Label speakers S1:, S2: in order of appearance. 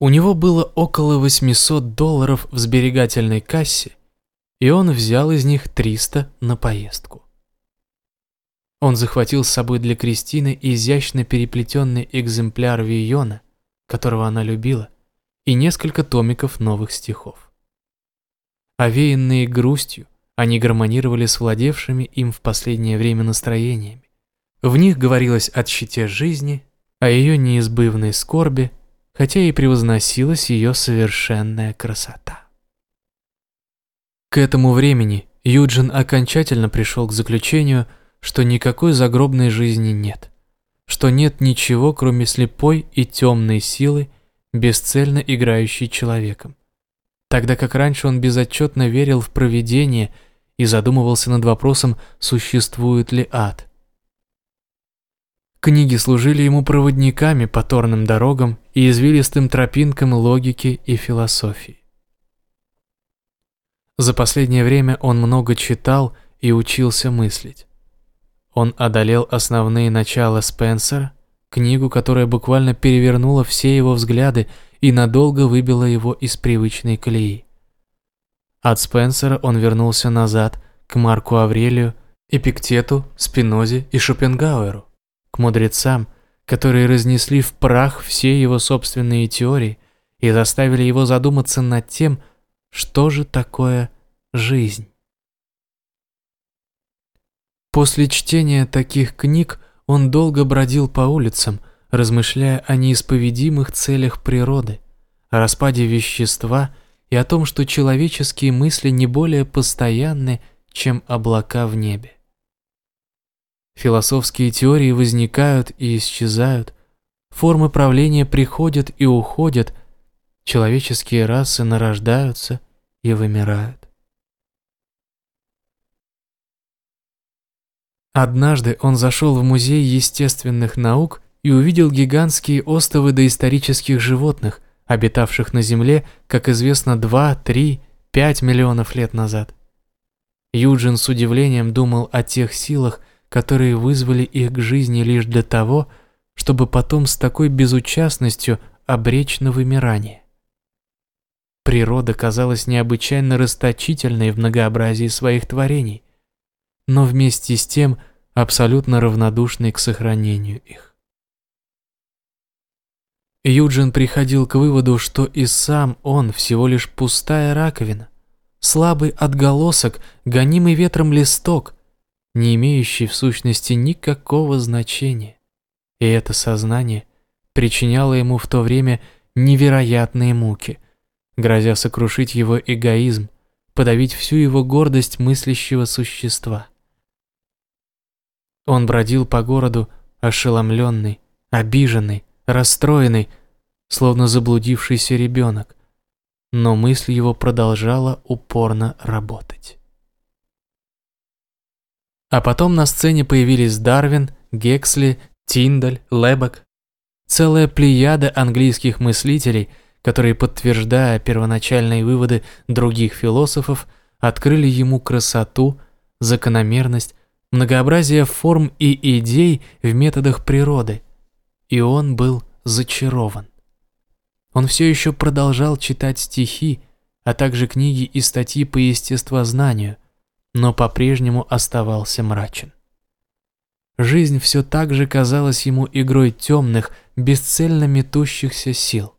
S1: У него было около 800 долларов в сберегательной кассе, и он взял из них 300 на поездку. Он захватил с собой для Кристины изящно переплетенный экземпляр Вийона, которого она любила, и несколько томиков новых стихов. Овеянные грустью, они гармонировали с владевшими им в последнее время настроениями. В них говорилось о щите жизни, о ее неизбывной скорби, хотя и превозносилась ее совершенная красота. К этому времени Юджин окончательно пришел к заключению, что никакой загробной жизни нет, что нет ничего, кроме слепой и темной силы, бесцельно играющей человеком. Тогда как раньше он безотчетно верил в провидение и задумывался над вопросом, существует ли ад. Книги служили ему проводниками по торным дорогам и извилистым тропинкам логики и философии. За последнее время он много читал и учился мыслить. Он одолел основные начала Спенсера, книгу, которая буквально перевернула все его взгляды и надолго выбила его из привычной колеи. От Спенсера он вернулся назад, к Марку Аврелию, Эпиктету, Спинозе и Шопенгауэру, к мудрецам, которые разнесли в прах все его собственные теории и заставили его задуматься над тем, что же такое жизнь. После чтения таких книг он долго бродил по улицам, размышляя о неисповедимых целях природы, о распаде вещества и о том, что человеческие мысли не более постоянны, чем облака в небе. Философские теории возникают и исчезают, формы правления приходят и уходят, человеческие расы нарождаются и вымирают. Однажды он зашел в музей естественных наук и увидел гигантские остовы доисторических животных, обитавших на Земле, как известно, 2, 3, 5 миллионов лет назад. Юджин с удивлением думал о тех силах, которые вызвали их к жизни лишь для того, чтобы потом с такой безучастностью обречь на вымирание. Природа казалась необычайно расточительной в многообразии своих творений, но вместе с тем абсолютно равнодушной к сохранению их. Юджин приходил к выводу, что и сам он всего лишь пустая раковина, слабый отголосок, гонимый ветром листок, не имеющий в сущности никакого значения. И это сознание причиняло ему в то время невероятные муки, грозя сокрушить его эгоизм, подавить всю его гордость мыслящего существа. Он бродил по городу ошеломленный, обиженный, расстроенный, словно заблудившийся ребенок, но мысль его продолжала упорно работать. А потом на сцене появились Дарвин, Гексли, Тиндаль, Лебек, целая плеяда английских мыслителей, которые, подтверждая первоначальные выводы других философов, открыли ему красоту, закономерность, многообразие форм и идей в методах природы – и он был зачарован. Он все еще продолжал читать стихи, а также книги и статьи по естествознанию, но по-прежнему оставался мрачен. Жизнь все так же казалась ему игрой темных, бесцельно метущихся сил.